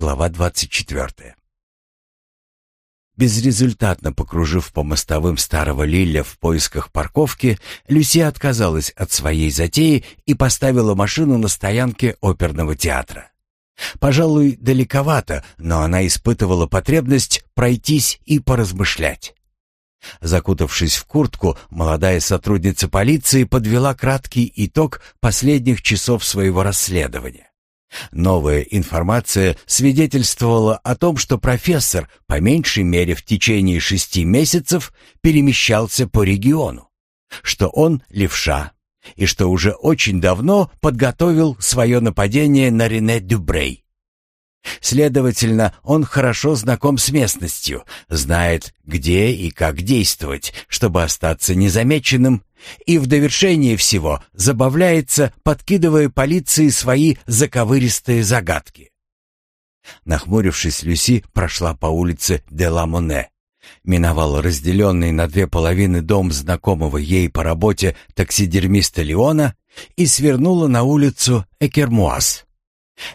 Глава 24. Безрезультатно покружив по мостовым старого Лилля в поисках парковки, Люси отказалась от своей затеи и поставила машину на стоянке оперного театра. Пожалуй, далековато, но она испытывала потребность пройтись и поразмышлять. Закутавшись в куртку, молодая сотрудница полиции подвела краткий итог последних часов своего расследования. Новая информация свидетельствовала о том, что профессор, по меньшей мере в течение шести месяцев, перемещался по региону, что он левша, и что уже очень давно подготовил свое нападение на Рене Дюбрей. Следовательно, он хорошо знаком с местностью, знает, где и как действовать, чтобы остаться незамеченным, и в довершение всего забавляется, подкидывая полиции свои заковыристые загадки. Нахмурившись, Люси прошла по улице де ла Моне, миновала разделенный на две половины дом знакомого ей по работе таксидермиста Леона и свернула на улицу Экермуаз.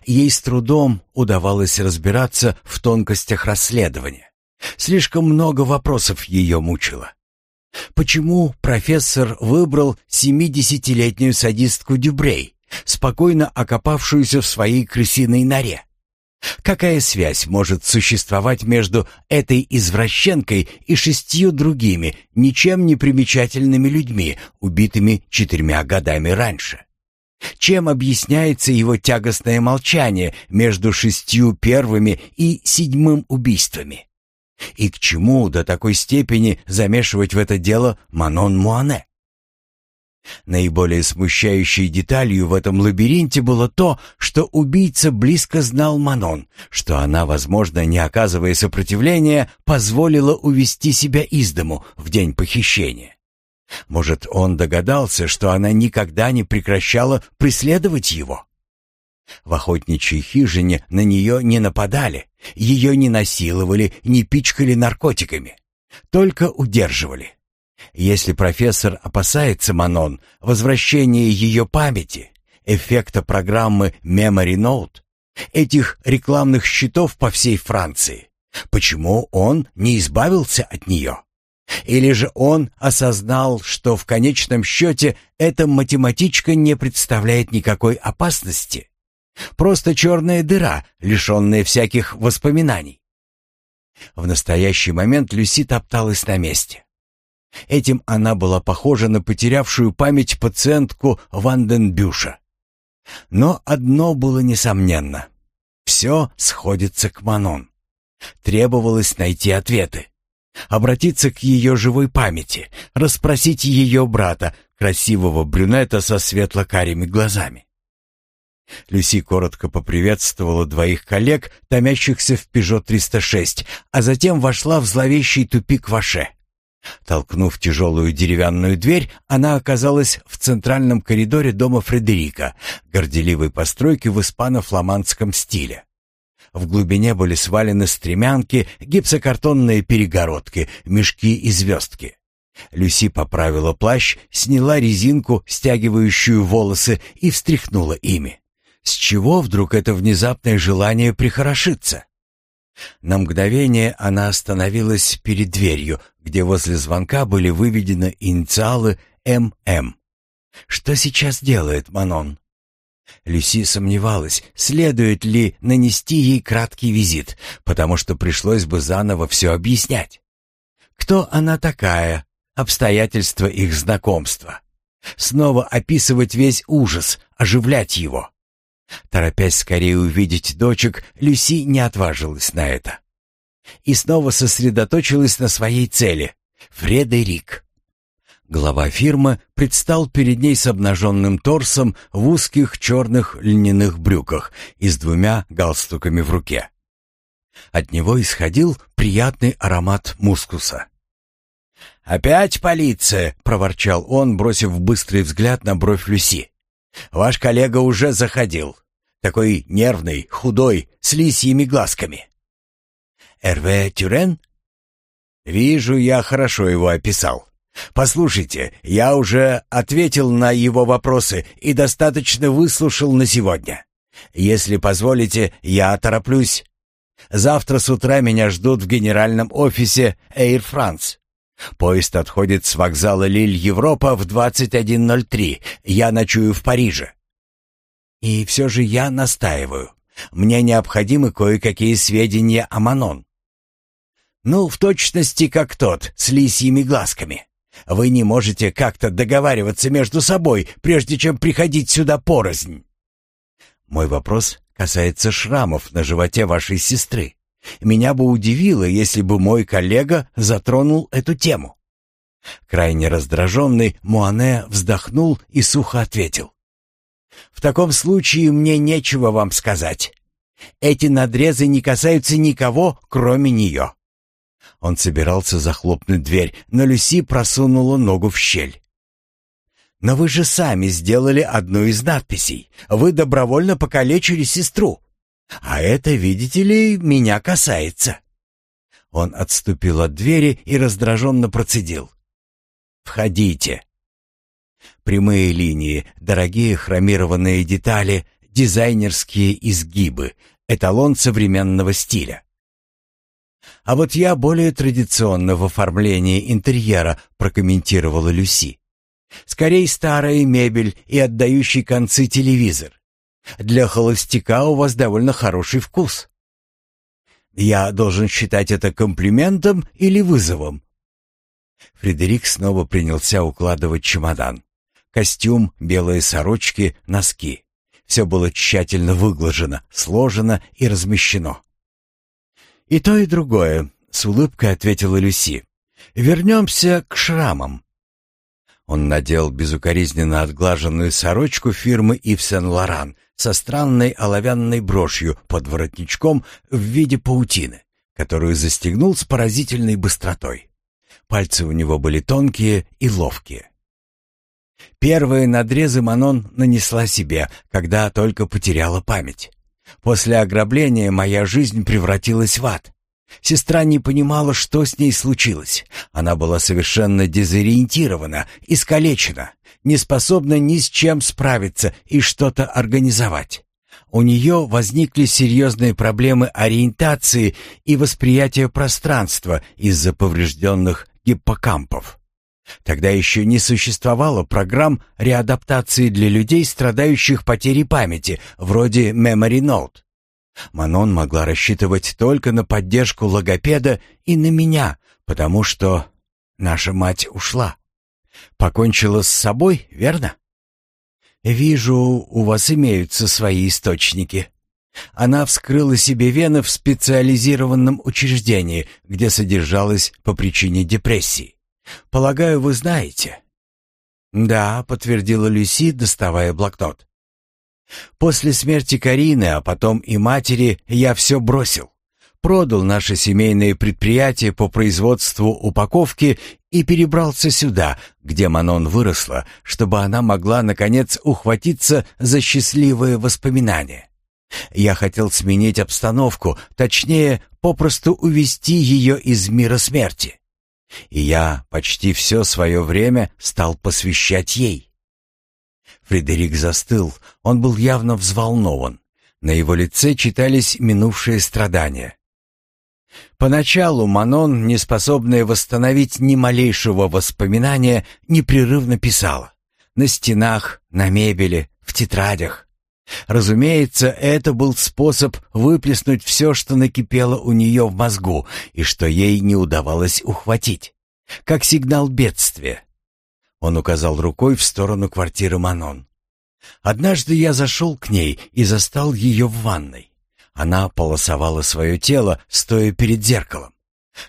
Ей с трудом удавалось разбираться в тонкостях расследования. Слишком много вопросов ее мучило. Почему профессор выбрал семидесятилетнюю садистку Дюбрей, спокойно окопавшуюся в своей крысиной норе? Какая связь может существовать между этой извращенкой и шестью другими, ничем не примечательными людьми, убитыми четырьмя годами раньше? Чем объясняется его тягостное молчание между шестью первыми и седьмым убийствами? И к чему до такой степени замешивать в это дело Манон Муане? Наиболее смущающей деталью в этом лабиринте было то, что убийца близко знал Манон, что она, возможно, не оказывая сопротивления, позволила увести себя из дому в день похищения. Может, он догадался, что она никогда не прекращала преследовать его? В охотничьей хижине на нее не нападали, ее не насиловали, не пичкали наркотиками, только удерживали. Если профессор опасается Манон, возвращения ее памяти, эффекта программы Memory Note, этих рекламных щитов по всей Франции, почему он не избавился от нее? Или же он осознал, что в конечном счете эта математичка не представляет никакой опасности? Просто черная дыра, лишенная всяких воспоминаний. В настоящий момент Люси топталась на месте. Этим она была похожа на потерявшую память пациентку Ванденбюша. Но одно было несомненно. Все сходится к Манон. Требовалось найти ответы обратиться к ее живой памяти, расспросить ее брата, красивого брюнета со светло-карими глазами. Люси коротко поприветствовала двоих коллег, томящихся в «Пежо 306», а затем вошла в зловещий тупик Ваше. Толкнув тяжелую деревянную дверь, она оказалась в центральном коридоре дома Фредерика, горделивой постройки в испано-фламандском стиле. В глубине были свалены стремянки, гипсокартонные перегородки, мешки и звездки. Люси поправила плащ, сняла резинку, стягивающую волосы, и встряхнула ими. С чего вдруг это внезапное желание прихорошиться? На мгновение она остановилась перед дверью, где возле звонка были выведены инициалы ММ. Что сейчас делает Манон? Люси сомневалась, следует ли нанести ей краткий визит, потому что пришлось бы заново все объяснять. Кто она такая, обстоятельства их знакомства. Снова описывать весь ужас, оживлять его. Торопясь скорее увидеть дочек, Люси не отважилась на это. И снова сосредоточилась на своей цели — Фредерик. Глава фирмы предстал перед ней с обнаженным торсом в узких черных льняных брюках и с двумя галстуками в руке. От него исходил приятный аромат мускуса. «Опять полиция!» — проворчал он, бросив быстрый взгляд на бровь Люси. «Ваш коллега уже заходил. Такой нервный, худой, с лисьими глазками». «Эрве Тюрен?» «Вижу, я хорошо его описал. Послушайте, я уже ответил на его вопросы и достаточно выслушал на сегодня. Если позволите, я тороплюсь Завтра с утра меня ждут в генеральном офисе Air France. Поезд отходит с вокзала Лиль-Европа в 21.03. Я ночую в Париже. И все же я настаиваю. Мне необходимы кое-какие сведения о Манон. Ну, в точности как тот, с лисьими глазками. Вы не можете как-то договариваться между собой, прежде чем приходить сюда порознь. Мой вопрос касается шрамов на животе вашей сестры. Меня бы удивило, если бы мой коллега затронул эту тему. Крайне раздраженный Муане вздохнул и сухо ответил. «В таком случае мне нечего вам сказать. Эти надрезы не касаются никого, кроме нее». Он собирался захлопнуть дверь, но Люси просунула ногу в щель. «Но вы же сами сделали одну из надписей. Вы добровольно покалечили сестру. А это, видите ли, меня касается». Он отступил от двери и раздраженно процедил. «Входите». Прямые линии, дорогие хромированные детали, дизайнерские изгибы, эталон современного стиля. А вот я более традиционно в оформлении интерьера, прокомментировала Люси. Скорее старая мебель и отдающий концы телевизор. Для холостяка у вас довольно хороший вкус. Я должен считать это комплиментом или вызовом? Фредерик снова принялся укладывать чемодан. Костюм, белые сорочки, носки. Все было тщательно выглажено, сложено и размещено. «И то, и другое», — с улыбкой ответила Люси. «Вернемся к шрамам». Он надел безукоризненно отглаженную сорочку фирмы Ив Сен-Лоран со странной оловянной брошью под воротничком в виде паутины, которую застегнул с поразительной быстротой. Пальцы у него были тонкие и ловкие. Первые надрезы Манон нанесла себе, когда только потеряла память. После ограбления моя жизнь превратилась в ад. Сестра не понимала, что с ней случилось. Она была совершенно дезориентирована, искалечена, не способна ни с чем справиться и что-то организовать. У нее возникли серьезные проблемы ориентации и восприятия пространства из-за поврежденных гиппокампов. Тогда еще не существовало программ реадаптации для людей, страдающих потерей памяти, вроде Memory Note. Манон могла рассчитывать только на поддержку логопеда и на меня, потому что наша мать ушла. Покончила с собой, верно? Вижу, у вас имеются свои источники. Она вскрыла себе вены в специализированном учреждении, где содержалась по причине депрессии. Полагаю, вы знаете. Да, подтвердила Люси, доставая блокнот. После смерти Карины, а потом и матери, я все бросил. Продал наше семейное предприятие по производству упаковки и перебрался сюда, где Манон выросла, чтобы она могла, наконец, ухватиться за счастливые воспоминания. Я хотел сменить обстановку, точнее, попросту увести ее из мира смерти. И я почти все свое время стал посвящать ей. Фредерик застыл, он был явно взволнован. На его лице читались минувшие страдания. Поначалу Манон, не способная восстановить ни малейшего воспоминания, непрерывно писала. На стенах, на мебели, в тетрадях. Разумеется, это был способ выплеснуть все, что накипело у нее в мозгу и что ей не удавалось ухватить. Как сигнал бедствия. Он указал рукой в сторону квартиры Манон. Однажды я зашел к ней и застал ее в ванной. Она полосовала свое тело, стоя перед зеркалом.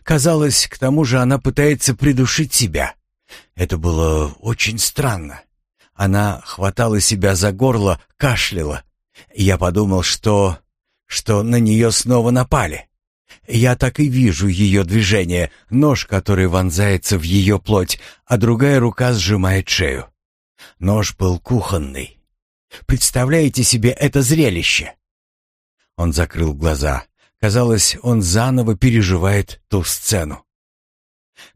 Казалось, к тому же она пытается придушить себя. Это было очень странно. Она хватала себя за горло, кашляла. Я подумал, что... что на нее снова напали. Я так и вижу ее движение, нож, который вонзается в ее плоть, а другая рука сжимает шею. Нож был кухонный. Представляете себе это зрелище? Он закрыл глаза. Казалось, он заново переживает ту сцену.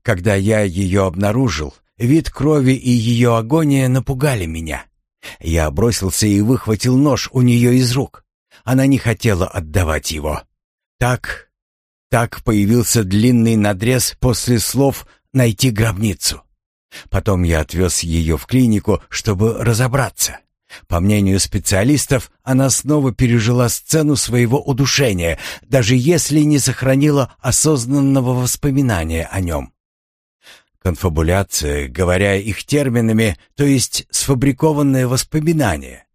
Когда я ее обнаружил, вид крови и ее агония напугали меня. Я бросился и выхватил нож у нее из рук. Она не хотела отдавать его. Так, так появился длинный надрез после слов «найти гробницу». Потом я отвез ее в клинику, чтобы разобраться. По мнению специалистов, она снова пережила сцену своего удушения, даже если не сохранила осознанного воспоминания о нем. Конфабуляция, говоря их терминами, то есть сфабрикованное воспоминание.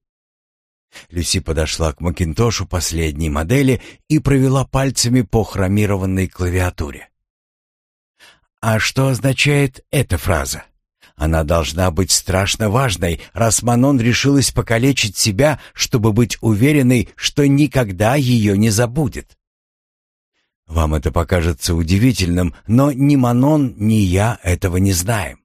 Люси подошла к Макинтошу последней модели и провела пальцами по хромированной клавиатуре. А что означает эта фраза? Она должна быть страшно важной, раз Манон решилась покалечить себя, чтобы быть уверенной, что никогда ее не забудет. Вам это покажется удивительным, но ни Манон, ни я этого не знаем.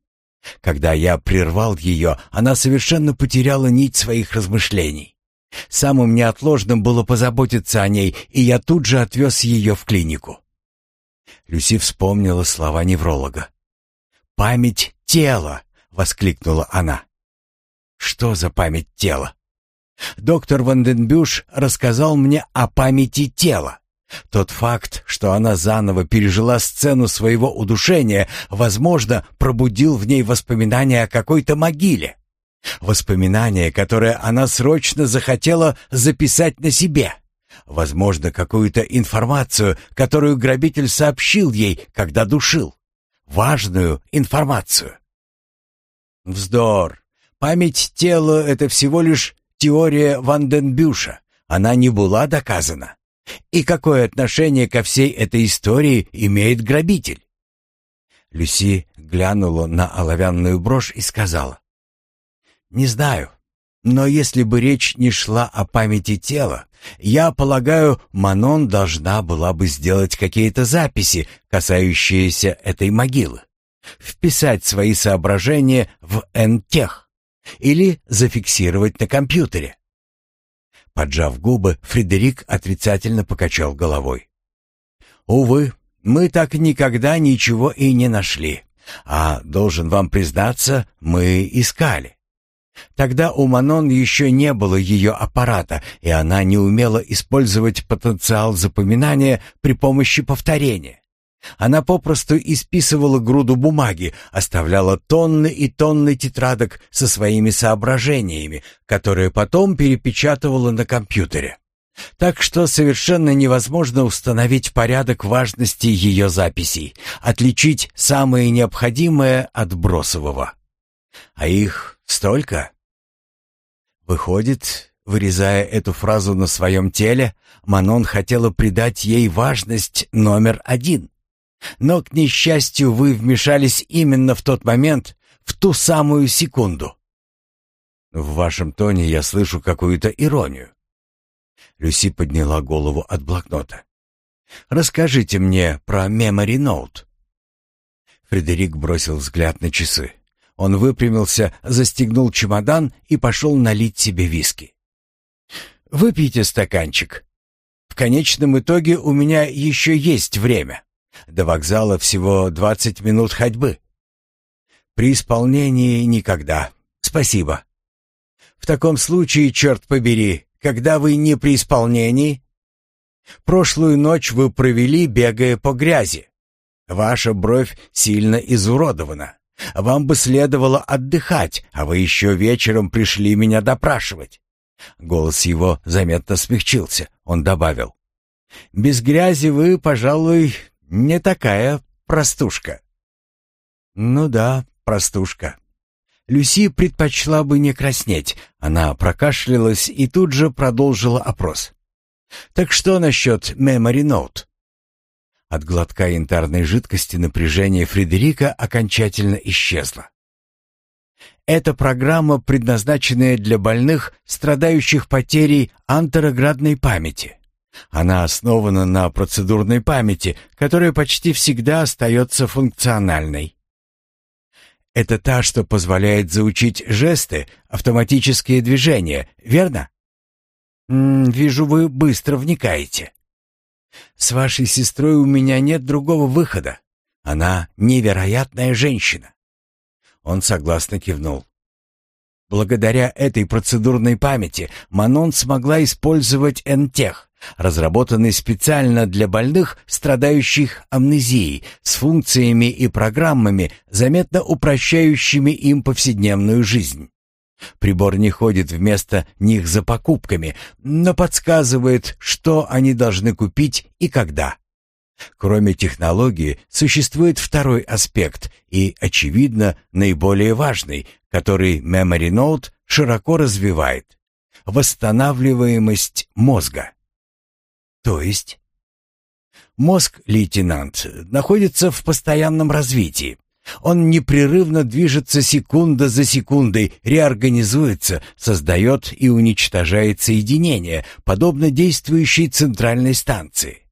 Когда я прервал ее, она совершенно потеряла нить своих размышлений. Самым неотложным было позаботиться о ней, и я тут же отвез ее в клинику. Люси вспомнила слова невролога. «Память тела!» — воскликнула она. «Что за память тела?» Доктор Ванденбюш рассказал мне о памяти тела. Тот факт, что она заново пережила сцену своего удушения, возможно, пробудил в ней воспоминания о какой-то могиле. Воспоминания, которые она срочно захотела записать на себе. Возможно, какую-то информацию, которую грабитель сообщил ей, когда душил. Важную информацию. Вздор. Память тела — это всего лишь теория Ванденбюша. Она не была доказана. И какое отношение ко всей этой истории имеет грабитель? Люси глянула на оловянную брошь и сказала. «Не знаю, но если бы речь не шла о памяти тела, я полагаю, Манон должна была бы сделать какие-то записи, касающиеся этой могилы, вписать свои соображения в Энтех или зафиксировать на компьютере. Поджав губы, Фредерик отрицательно покачал головой. «Увы, мы так никогда ничего и не нашли. А, должен вам признаться, мы искали. Тогда у Манон еще не было ее аппарата, и она не умела использовать потенциал запоминания при помощи повторения. Она попросту исписывала груду бумаги, оставляла тонны и тонны тетрадок со своими соображениями, которые потом перепечатывала на компьютере. Так что совершенно невозможно установить порядок важности ее записей, отличить самое необходимое от бросового. А их столько. Выходит, вырезая эту фразу на своем теле, Манон хотела придать ей важность номер один. Но, к несчастью, вы вмешались именно в тот момент, в ту самую секунду. В вашем тоне я слышу какую-то иронию. Люси подняла голову от блокнота. Расскажите мне про Memory Note. Фредерик бросил взгляд на часы. Он выпрямился, застегнул чемодан и пошел налить себе виски. «Выпейте стаканчик. В конечном итоге у меня еще есть время». До вокзала всего двадцать минут ходьбы. При исполнении никогда. Спасибо. В таком случае, черт побери, когда вы не при исполнении? Прошлую ночь вы провели, бегая по грязи. Ваша бровь сильно изуродована. Вам бы следовало отдыхать, а вы еще вечером пришли меня допрашивать. Голос его заметно смягчился. Он добавил. «Без грязи вы, пожалуй, не такая простушка. Ну да, простушка. Люси предпочла бы не краснеть. Она прокашлялась и тут же продолжила опрос. Так что насчет Memory Note? От глотка янтарной жидкости напряжение Фредерика окончательно исчезло. Это программа, предназначенная для больных, страдающих потерей антероградной памяти. Она основана на процедурной памяти, которая почти всегда остается функциональной. Это та, что позволяет заучить жесты, автоматические движения, верно? М -м, вижу, вы быстро вникаете. С вашей сестрой у меня нет другого выхода. Она невероятная женщина. Он согласно кивнул. Благодаря этой процедурной памяти Манон смогла использовать Энтех, разработанный специально для больных, страдающих амнезией, с функциями и программами, заметно упрощающими им повседневную жизнь. Прибор не ходит вместо них за покупками, но подсказывает, что они должны купить и когда. Кроме технологии, существует второй аспект и, очевидно, наиболее важный, который Memory Note широко развивает – восстанавливаемость мозга. То есть? Мозг, лейтенант, находится в постоянном развитии. Он непрерывно движется секунда за секундой, реорганизуется, создает и уничтожает соединения, подобно действующей центральной станции.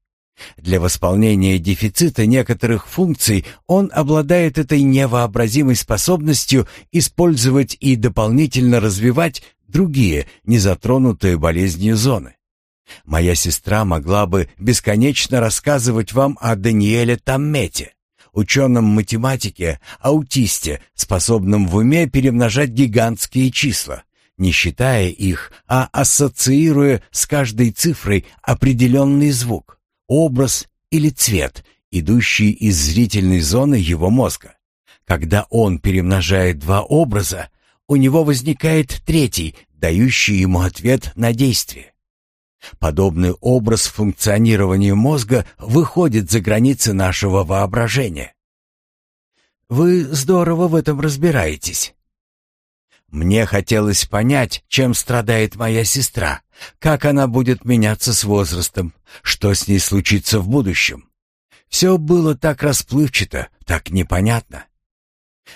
Для восполнения дефицита некоторых функций он обладает этой невообразимой способностью использовать и дополнительно развивать другие, незатронутые болезнью зоны. Моя сестра могла бы бесконечно рассказывать вам о Даниэле Таммете, ученом математике, аутисте, способном в уме перемножать гигантские числа, не считая их, а ассоциируя с каждой цифрой определенный звук образ или цвет, идущий из зрительной зоны его мозга. Когда он перемножает два образа, у него возникает третий, дающий ему ответ на действие. Подобный образ функционирования мозга выходит за границы нашего воображения. Вы здорово в этом разбираетесь. Мне хотелось понять, чем страдает моя сестра, как она будет меняться с возрастом, что с ней случится в будущем. Все было так расплывчато, так непонятно.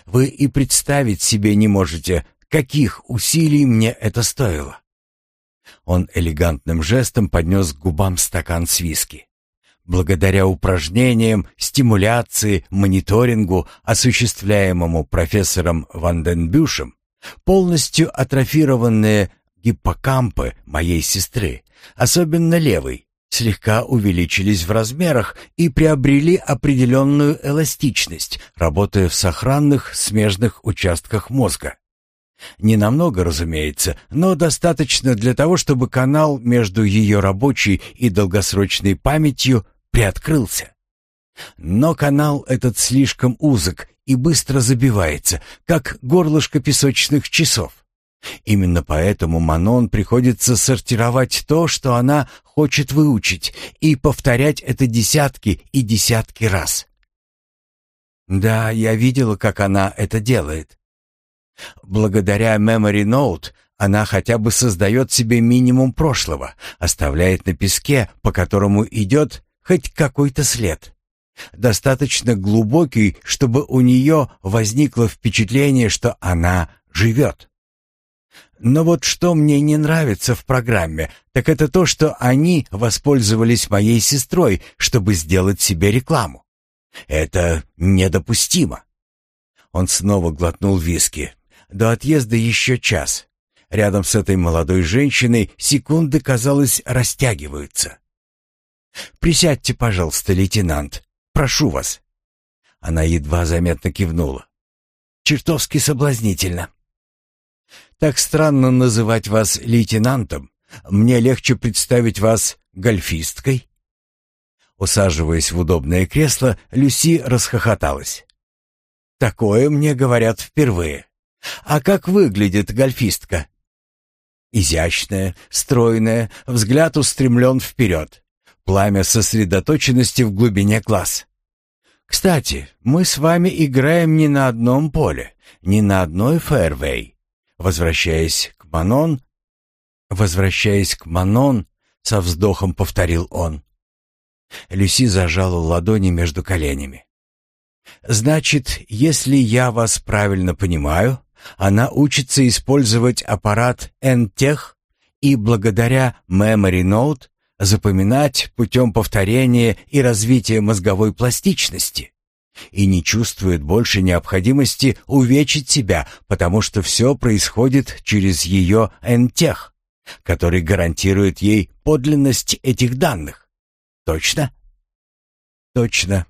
Вы и представить себе не можете, каких усилий мне это стоило. Он элегантным жестом поднес к губам стакан с виски. Благодаря упражнениям, стимуляции, мониторингу, осуществляемому профессором Ванденбюшем, Полностью атрофированные гиппокампы моей сестры, особенно левый, слегка увеличились в размерах и приобрели определенную эластичность, работая в сохранных смежных участках мозга. Не намного, разумеется, но достаточно для того, чтобы канал между ее рабочей и долгосрочной памятью приоткрылся. Но канал этот слишком узок и быстро забивается, как горлышко песочных часов. Именно поэтому Манон приходится сортировать то, что она хочет выучить, и повторять это десятки и десятки раз. Да, я видела, как она это делает. Благодаря Memory Note она хотя бы создает себе минимум прошлого, оставляет на песке, по которому идет хоть какой-то след достаточно глубокий, чтобы у нее возникло впечатление, что она живет. Но вот что мне не нравится в программе, так это то, что они воспользовались моей сестрой, чтобы сделать себе рекламу. Это недопустимо. Он снова глотнул виски. До отъезда еще час. Рядом с этой молодой женщиной секунды, казалось, растягиваются. «Присядьте, пожалуйста, лейтенант», Прошу вас». Она едва заметно кивнула. «Чертовски соблазнительно». «Так странно называть вас лейтенантом. Мне легче представить вас гольфисткой». Усаживаясь в удобное кресло, Люси расхохоталась. «Такое мне говорят впервые. А как выглядит гольфистка?» Изящная, стройная, взгляд устремлен вперед пламя сосредоточенности в глубине глаз. Кстати, мы с вами играем не на одном поле, не на одной фэрвей. Возвращаясь к Манон, возвращаясь к Манон, со вздохом повторил он. Люси зажала ладони между коленями. Значит, если я вас правильно понимаю, она учится использовать аппарат N-Tech и благодаря Memory Note запоминать путем повторения и развития мозговой пластичности и не чувствует больше необходимости увечить себя, потому что все происходит через ее энтех, который гарантирует ей подлинность этих данных. Точно? Точно.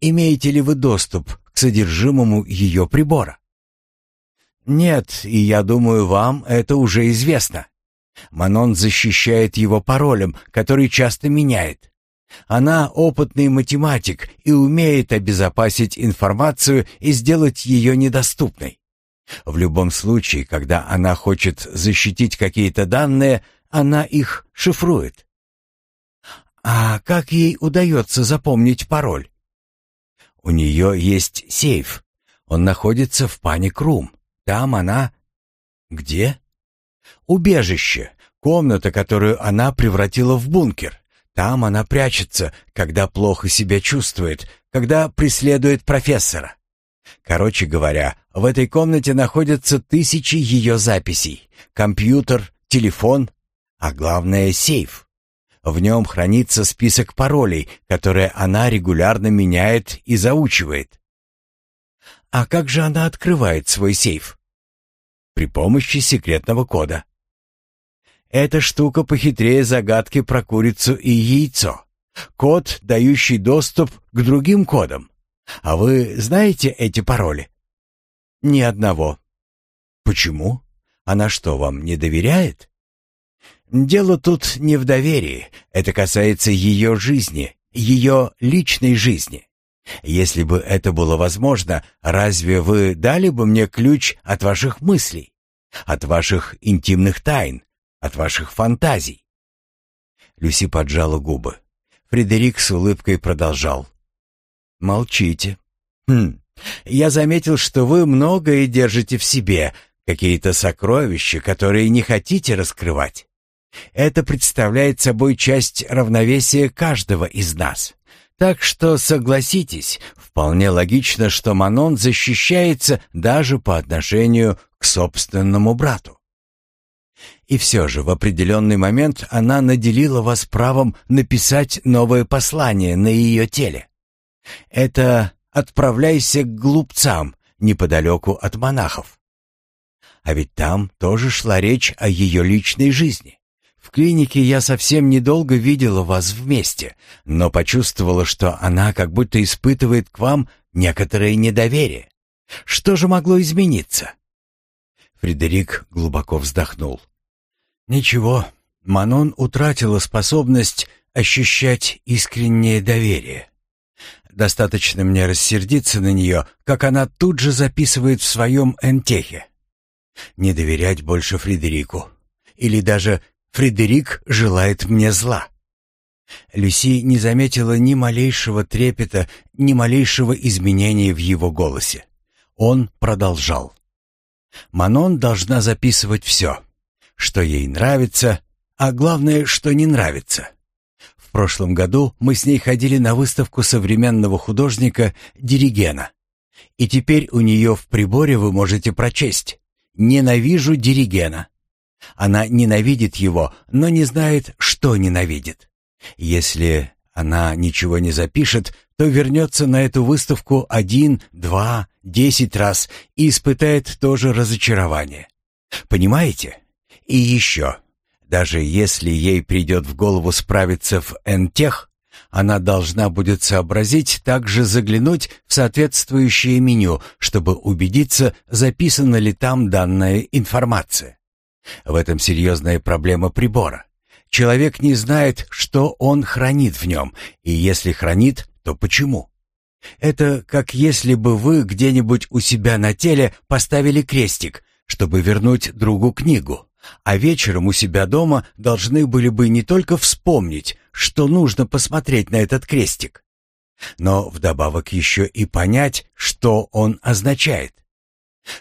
Имеете ли вы доступ к содержимому ее прибора? Нет, и я думаю, вам это уже известно. Манон защищает его паролем, который часто меняет. Она опытный математик и умеет обезопасить информацию и сделать ее недоступной. В любом случае, когда она хочет защитить какие-то данные, она их шифрует. А как ей удается запомнить пароль? У нее есть сейф. Он находится в паник-рум. Там она... Где? Убежище. Комната, которую она превратила в бункер. Там она прячется, когда плохо себя чувствует, когда преследует профессора. Короче говоря, в этой комнате находятся тысячи ее записей, компьютер, телефон, а главное сейф. В нем хранится список паролей, которые она регулярно меняет и заучивает. А как же она открывает свой сейф? При помощи секретного кода. Эта штука похитрее загадки про курицу и яйцо. Код, дающий доступ к другим кодам. А вы знаете эти пароли? Ни одного. Почему? Она что, вам не доверяет? Дело тут не в доверии. Это касается ее жизни, ее личной жизни. Если бы это было возможно, разве вы дали бы мне ключ от ваших мыслей, от ваших интимных тайн, от ваших фантазий?» Люси поджала губы. Фредерик с улыбкой продолжал. «Молчите. Хм, я заметил, что вы многое держите в себе, какие-то сокровища, которые не хотите раскрывать. Это представляет собой часть равновесия каждого из нас. Так что согласитесь, вполне логично, что Манон защищается даже по отношению к собственному брату. И все же в определенный момент она наделила вас правом написать новое послание на ее теле. Это «Отправляйся к глупцам» неподалеку от монахов. А ведь там тоже шла речь о ее личной жизни. В клинике я совсем недолго видела вас вместе, но почувствовала, что она как будто испытывает к вам некоторое недоверие. Что же могло измениться?» Фредерик глубоко вздохнул. «Ничего, Манон утратила способность ощущать искреннее доверие. Достаточно мне рассердиться на нее, как она тут же записывает в своем энтехе. Не доверять больше Фредерику. Или даже Фредерик желает мне зла. Люси не заметила ни малейшего трепета, ни малейшего изменения в его голосе. Он продолжал. Манон должна записывать все, что ей нравится, а главное, что не нравится. В прошлом году мы с ней ходили на выставку современного художника Диригена. И теперь у нее в приборе вы можете прочесть «Ненавижу Диригена». Она ненавидит его, но не знает, что ненавидит. Если она ничего не запишет, то вернется на эту выставку один, два, десять раз и испытает тоже разочарование. Понимаете? И еще, даже если ей придет в голову справиться в Энтех, она должна будет сообразить также заглянуть в соответствующее меню, чтобы убедиться, записана ли там данная информация. В этом серьезная проблема прибора. Человек не знает, что он хранит в нем, и если хранит, то почему. Это как если бы вы где-нибудь у себя на теле поставили крестик, чтобы вернуть другу книгу, а вечером у себя дома должны были бы не только вспомнить, что нужно посмотреть на этот крестик, но вдобавок еще и понять, что он означает.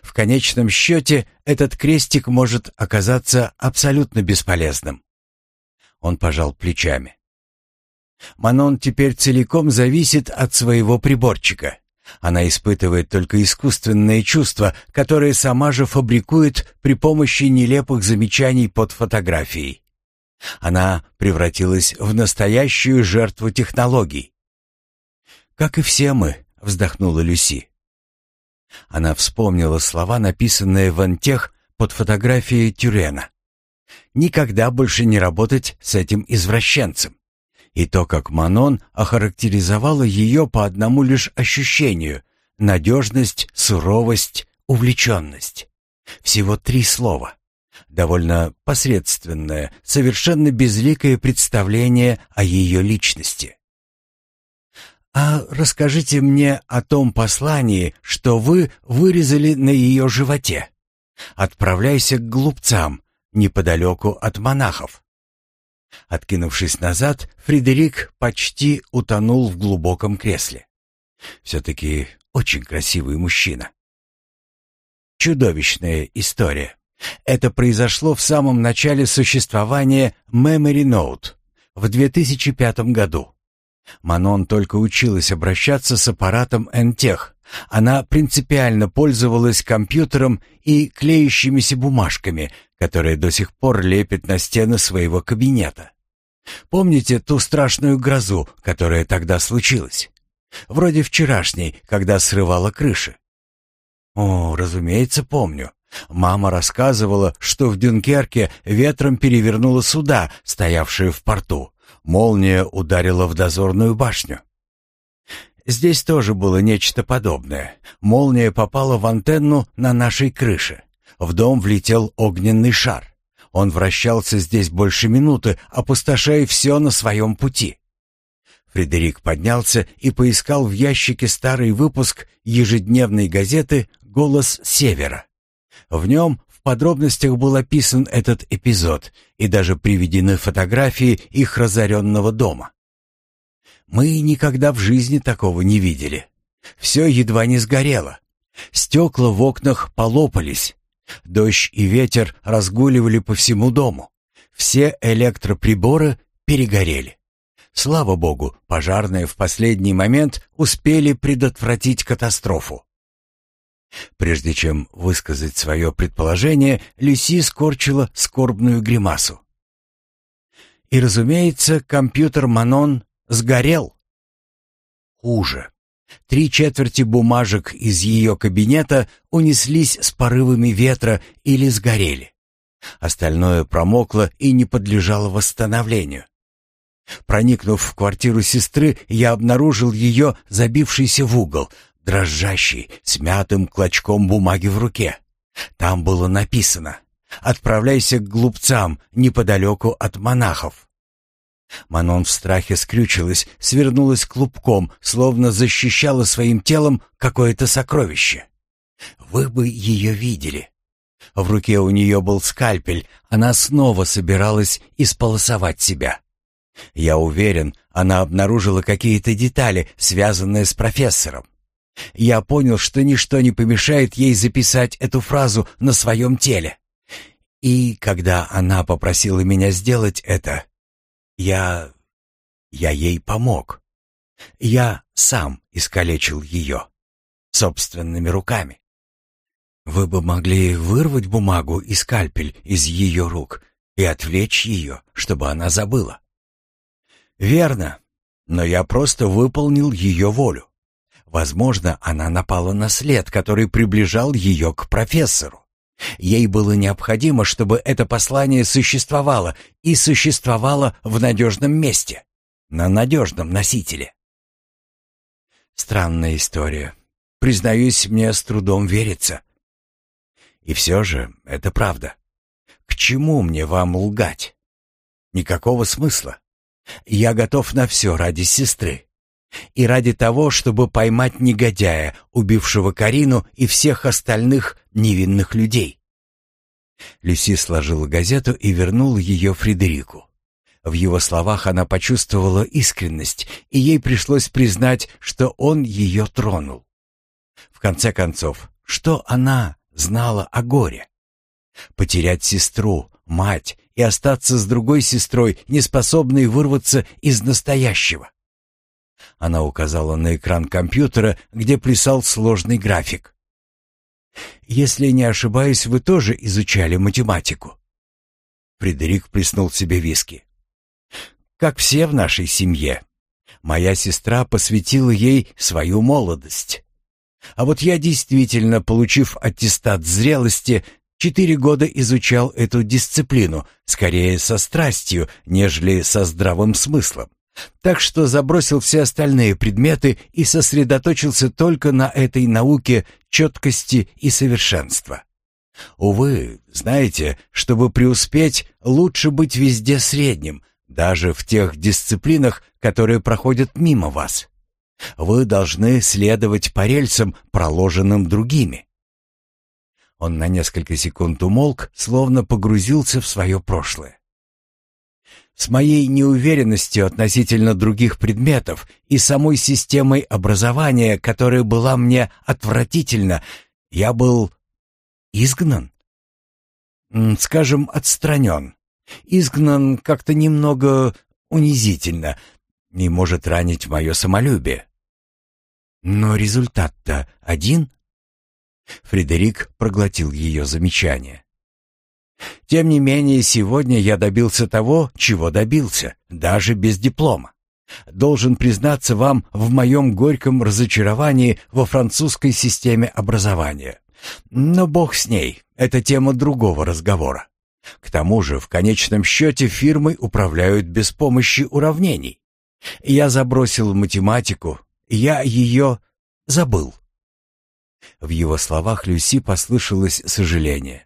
В конечном счете этот крестик может оказаться абсолютно бесполезным. Он пожал плечами. Манон теперь целиком зависит от своего приборчика. Она испытывает только искусственные чувства, которые сама же фабрикует при помощи нелепых замечаний под фотографией. Она превратилась в настоящую жертву технологий. «Как и все мы», — вздохнула Люси. Она вспомнила слова, написанные в антех под фотографией Тюрена. «Никогда больше не работать с этим извращенцем». И то, как Манон охарактеризовала ее по одному лишь ощущению — надежность, суровость, увлеченность. Всего три слова. Довольно посредственное, совершенно безликое представление о ее личности. «А расскажите мне о том послании, что вы вырезали на ее животе. Отправляйся к глупцам, неподалеку от монахов». Откинувшись назад, Фредерик почти утонул в глубоком кресле. Все-таки очень красивый мужчина. Чудовищная история. Это произошло в самом начале существования Memory Note в 2005 году. Манон только училась обращаться с аппаратом Энтех. Она принципиально пользовалась компьютером и клеящимися бумажками, которые до сих пор лепит на стены своего кабинета. Помните ту страшную грозу, которая тогда случилась? Вроде вчерашней, когда срывала крыши. О, разумеется, помню. Мама рассказывала, что в Дюнкерке ветром перевернуло суда, стоявшие в порту. Молния ударила в дозорную башню. Здесь тоже было нечто подобное. Молния попала в антенну на нашей крыше. В дом влетел огненный шар. Он вращался здесь больше минуты, опустошая все на своем пути. Фредерик поднялся и поискал в ящике старый выпуск ежедневной газеты «Голос Севера». В нем подробностях был описан этот эпизод и даже приведены фотографии их разоренного дома. Мы никогда в жизни такого не видели. Все едва не сгорело. Стекла в окнах полопались. Дождь и ветер разгуливали по всему дому. Все электроприборы перегорели. Слава богу, пожарные в последний момент успели предотвратить катастрофу. Прежде чем высказать свое предположение, Люси скорчила скорбную гримасу. И, разумеется, компьютер Манон сгорел. Хуже. Три четверти бумажек из ее кабинета унеслись с порывами ветра или сгорели. Остальное промокло и не подлежало восстановлению. Проникнув в квартиру сестры, я обнаружил ее забившейся в угол, дрожащей, с мятым клочком бумаги в руке. Там было написано «Отправляйся к глупцам неподалеку от монахов». Манон в страхе скрючилась, свернулась клубком, словно защищала своим телом какое-то сокровище. Вы бы ее видели. В руке у нее был скальпель, она снова собиралась исполосовать себя. Я уверен, она обнаружила какие-то детали, связанные с профессором. Я понял, что ничто не помешает ей записать эту фразу на своем теле. И когда она попросила меня сделать это, я... я ей помог. Я сам искалечил ее. Собственными руками. Вы бы могли вырвать бумагу и скальпель из ее рук и отвлечь ее, чтобы она забыла. Верно, но я просто выполнил ее волю. Возможно, она напала на след, который приближал ее к профессору. Ей было необходимо, чтобы это послание существовало, и существовало в надежном месте, на надежном носителе. Странная история. Признаюсь, мне с трудом верится. И все же это правда. К чему мне вам лгать? Никакого смысла. Я готов на все ради сестры. И ради того, чтобы поймать негодяя, убившего Карину и всех остальных невинных людей. Люси сложила газету и вернула ее Фредерику. В его словах она почувствовала искренность, и ей пришлось признать, что он ее тронул. В конце концов, что она знала о горе? Потерять сестру, мать и остаться с другой сестрой, не способной вырваться из настоящего. Она указала на экран компьютера, где плясал сложный график. «Если не ошибаюсь, вы тоже изучали математику?» Фредерик плеснул себе виски. «Как все в нашей семье. Моя сестра посвятила ей свою молодость. А вот я действительно, получив аттестат зрелости, четыре года изучал эту дисциплину, скорее со страстью, нежели со здравым смыслом. Так что забросил все остальные предметы и сосредоточился только на этой науке четкости и совершенства. Увы, знаете, чтобы преуспеть, лучше быть везде средним, даже в тех дисциплинах, которые проходят мимо вас. Вы должны следовать по рельсам, проложенным другими. Он на несколько секунд умолк, словно погрузился в свое прошлое. С моей неуверенностью относительно других предметов и самой системой образования, которая была мне отвратительна, я был изгнан. Скажем, отстранен. Изгнан как-то немного унизительно и может ранить мое самолюбие. Но результат-то один. Фредерик проглотил ее замечание. Тем не менее, сегодня я добился того, чего добился, даже без диплома. Должен признаться вам в моем горьком разочаровании во французской системе образования. Но бог с ней, это тема другого разговора. К тому же, в конечном счете, фирмой управляют без помощи уравнений. Я забросил математику, я ее забыл. В его словах Люси послышалось сожаление.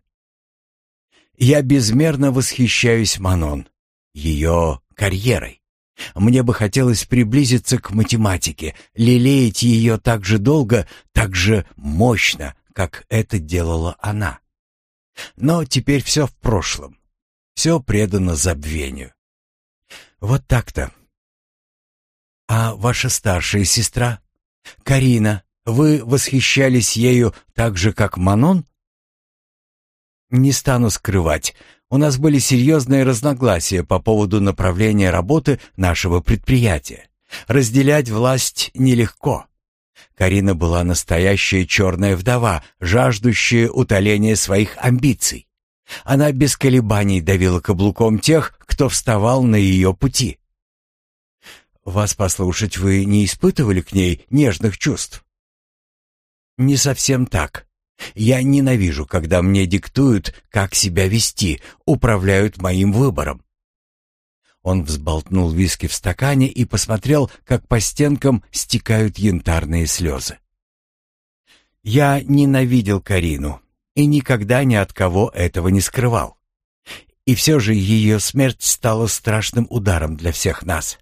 Я безмерно восхищаюсь Манон, ее карьерой. Мне бы хотелось приблизиться к математике, лелеять ее так же долго, так же мощно, как это делала она. Но теперь все в прошлом. Все предано забвению. Вот так-то. А ваша старшая сестра, Карина, вы восхищались ею так же, как Манон? Не стану скрывать, у нас были серьезные разногласия по поводу направления работы нашего предприятия. Разделять власть нелегко. Карина была настоящая черная вдова, жаждущая утоления своих амбиций. Она без колебаний давила каблуком тех, кто вставал на ее пути. «Вас послушать, вы не испытывали к ней нежных чувств?» «Не совсем так. Я ненавижу, когда мне диктуют, как себя вести, управляют моим выбором. Он взболтнул виски в стакане и посмотрел, как по стенкам стекают янтарные слезы. Я ненавидел Карину и никогда ни от кого этого не скрывал. И все же ее смерть стала страшным ударом для всех нас.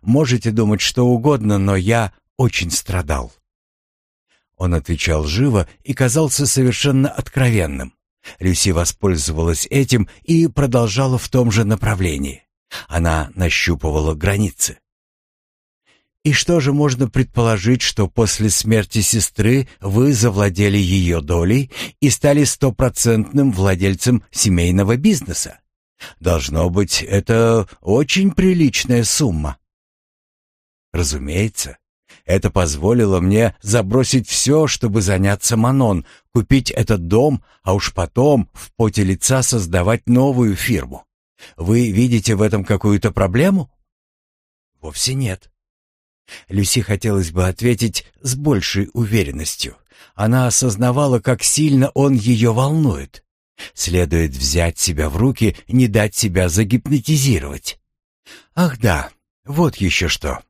Можете думать что угодно, но я очень страдал. Он отвечал живо и казался совершенно откровенным. Люси воспользовалась этим и продолжала в том же направлении. Она нащупывала границы. И что же можно предположить, что после смерти сестры вы завладели ее долей и стали стопроцентным владельцем семейного бизнеса? Должно быть, это очень приличная сумма. Разумеется, это позволило мне забросить все, чтобы заняться Манон, купить этот дом, а уж потом в поте лица создавать новую фирму. Вы видите в этом какую-то проблему? Вовсе нет. Люси хотелось бы ответить с большей уверенностью. Она осознавала, как сильно он ее волнует. Следует взять себя в руки, не дать себя загипнотизировать. Ах да, вот еще что.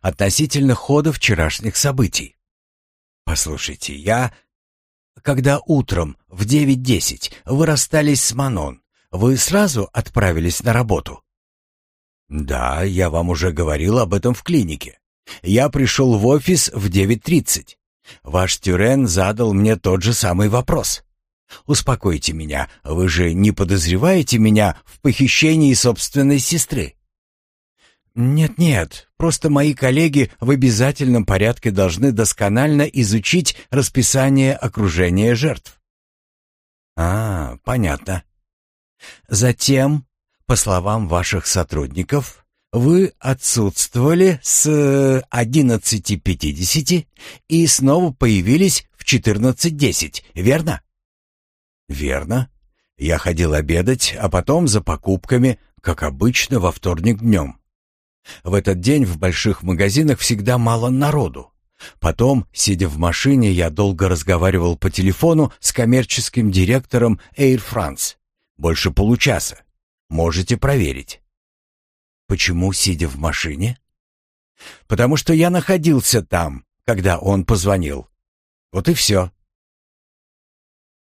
Относительно хода вчерашних событий. Послушайте, я... Когда утром в девять десять вы расстались с Манон, вы сразу отправились на работу? Да, я вам уже говорил об этом в клинике. Я пришел в офис в 9.30. Ваш Тюрен задал мне тот же самый вопрос. Успокойте меня, вы же не подозреваете меня в похищении собственной сестры? Нет-нет, просто мои коллеги в обязательном порядке должны досконально изучить расписание окружения жертв. А, понятно. Затем, по словам ваших сотрудников, вы отсутствовали с 11.50 и снова появились в 14.10, верно? Верно. Я ходил обедать, а потом за покупками, как обычно, во вторник днем. В этот день в больших магазинах всегда мало народу. Потом, сидя в машине, я долго разговаривал по телефону с коммерческим директором Air France. Больше получаса. Можете проверить. Почему сидя в машине? Потому что я находился там, когда он позвонил. Вот и все.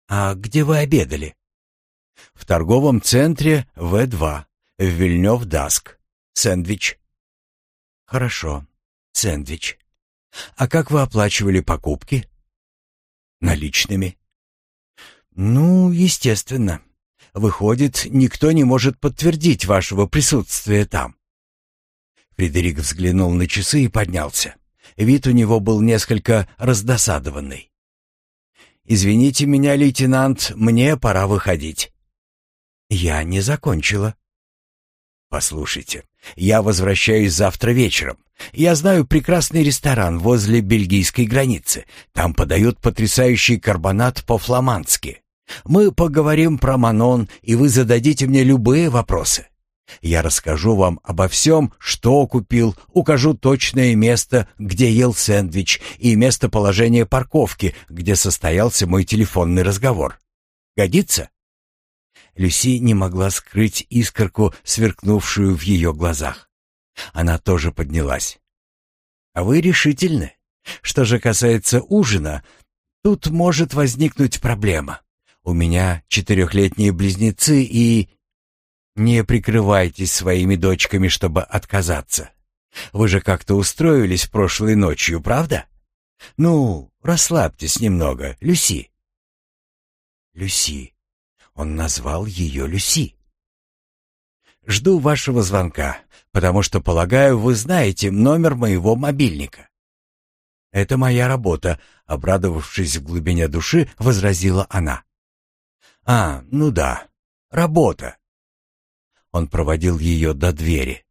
«А где вы обедали?» «В торговом центре В2, в Вильнёв-Даск. Сэндвич». «Хорошо, сэндвич. А как вы оплачивали покупки?» «Наличными». «Ну, естественно. Выходит, никто не может подтвердить вашего присутствия там». Фредерик взглянул на часы и поднялся. Вид у него был несколько раздосадованный. «Извините меня, лейтенант, мне пора выходить». «Я не закончила». «Послушайте, я возвращаюсь завтра вечером. Я знаю прекрасный ресторан возле бельгийской границы. Там подают потрясающий карбонат по-фламандски. Мы поговорим про Манон, и вы зададите мне любые вопросы. Я расскажу вам обо всем, что купил, укажу точное место, где ел сэндвич, и местоположение парковки, где состоялся мой телефонный разговор. Годится?» Люси не могла скрыть искорку, сверкнувшую в ее глазах. Она тоже поднялась. «А вы решительны? Что же касается ужина, тут может возникнуть проблема. У меня четырехлетние близнецы и...» «Не прикрывайтесь своими дочками, чтобы отказаться. Вы же как-то устроились прошлой ночью, правда? Ну, расслабьтесь немного, Люси». «Люси», он назвал ее Люси. «Жду вашего звонка, потому что, полагаю, вы знаете номер моего мобильника». «Это моя работа», — обрадовавшись в глубине души, возразила она. «А, ну да, работа». Он проводил ее до двери.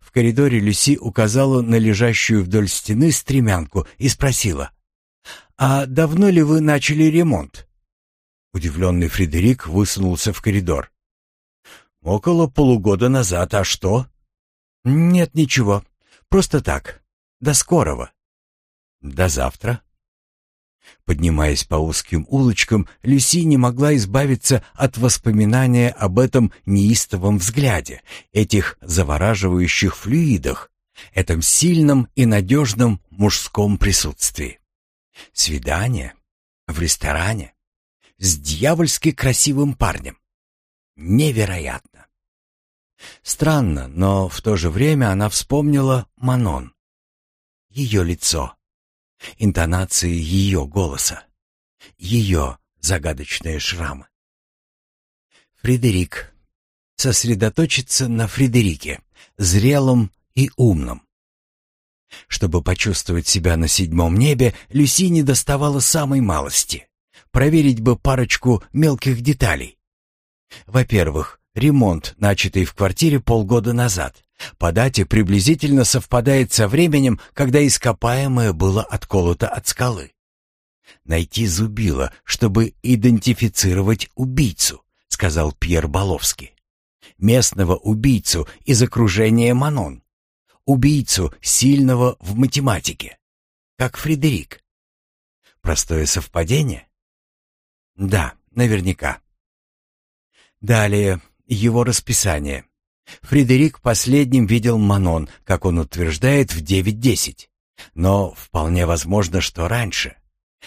В коридоре Люси указала на лежащую вдоль стены стремянку и спросила, «А давно ли вы начали ремонт?» Удивленный Фредерик высунулся в коридор. «Около полугода назад, а что?» «Нет, ничего. Просто так. До скорого». «До завтра». Поднимаясь по узким улочкам, Люси не могла избавиться от воспоминания об этом неистовом взгляде, этих завораживающих флюидах, этом сильном и надежном мужском присутствии. Свидание в ресторане с дьявольски красивым парнем. Невероятно. Странно, но в то же время она вспомнила Манон. Ее лицо, интонации ее голоса, ее загадочные шрамы. Фредерик. Сосредоточиться на Фредерике, зрелом и умном. Чтобы почувствовать себя на седьмом небе, Люси не доставала самой малости. Проверить бы парочку мелких деталей. Во-первых, ремонт, начатый в квартире полгода назад, по дате приблизительно совпадает со временем, когда ископаемое было отколото от скалы. Найти зубило, чтобы идентифицировать убийцу, сказал Пьер Баловский. Местного убийцу из окружения Манон. Убийцу, сильного в математике. Как Фредерик. Простое совпадение? Да, наверняка. Далее, его расписание. Фредерик последним видел Манон, как он утверждает, в 9.10. Но вполне возможно, что раньше.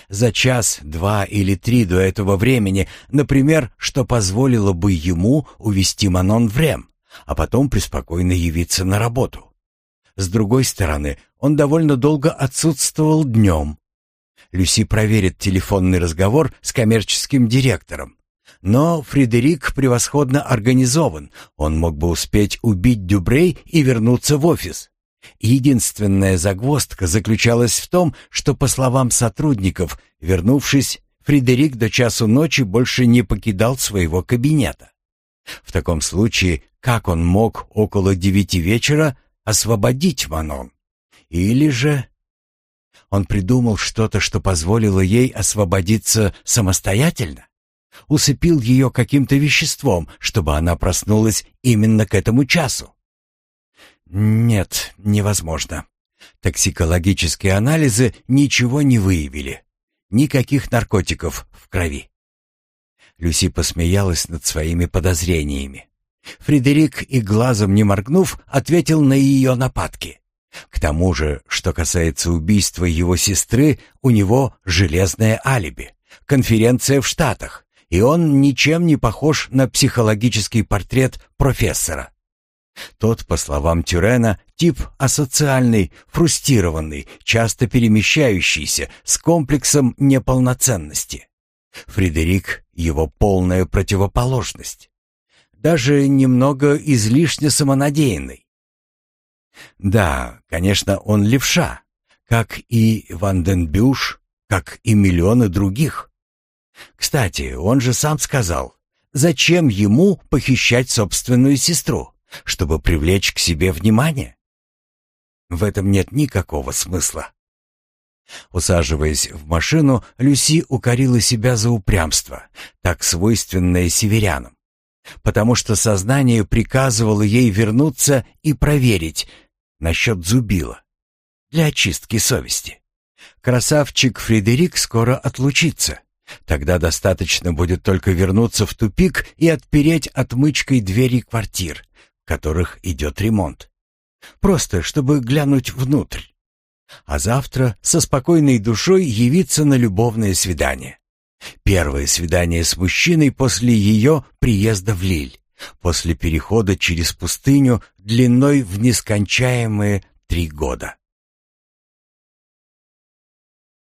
За час, два или три до этого времени, например, что позволило бы ему увести Манон в Рем, а потом преспокойно явиться на работу. С другой стороны, он довольно долго отсутствовал днем, Люси проверит телефонный разговор с коммерческим директором. Но Фредерик превосходно организован. Он мог бы успеть убить Дюбрей и вернуться в офис. Единственная загвоздка заключалась в том, что, по словам сотрудников, вернувшись, Фредерик до часу ночи больше не покидал своего кабинета. В таком случае, как он мог около девяти вечера освободить Манон? Или же он придумал что-то, что позволило ей освободиться самостоятельно? Усыпил ее каким-то веществом, чтобы она проснулась именно к этому часу? Нет, невозможно. Токсикологические анализы ничего не выявили. Никаких наркотиков в крови. Люси посмеялась над своими подозрениями. Фредерик и глазом не моргнув ответил на ее нападки. К тому же, что касается убийства его сестры, у него железное алиби. конференция в Штатах, и он ничем не похож на психологический портрет профессора. Тот, по словам Тюрена, тип асоциальный, фрустрированный, часто перемещающийся, с комплексом неполноценности. Фредерик — его полная противоположность. Даже немного излишне самонадеянный. Да, конечно, он левша, как и Ванденбюш, как и миллионы других. Кстати, он же сам сказал, зачем ему похищать собственную сестру? чтобы привлечь к себе внимание? В этом нет никакого смысла. Усаживаясь в машину, Люси укорила себя за упрямство, так свойственное северянам, потому что сознание приказывало ей вернуться и проверить насчет зубила для очистки совести. Красавчик Фредерик скоро отлучится. Тогда достаточно будет только вернуться в тупик и отпереть отмычкой двери квартир, которых идет ремонт. Просто, чтобы глянуть внутрь. А завтра со спокойной душой явиться на любовное свидание. Первое свидание с мужчиной после ее приезда в Лиль, после перехода через пустыню длиной в нескончаемые три года.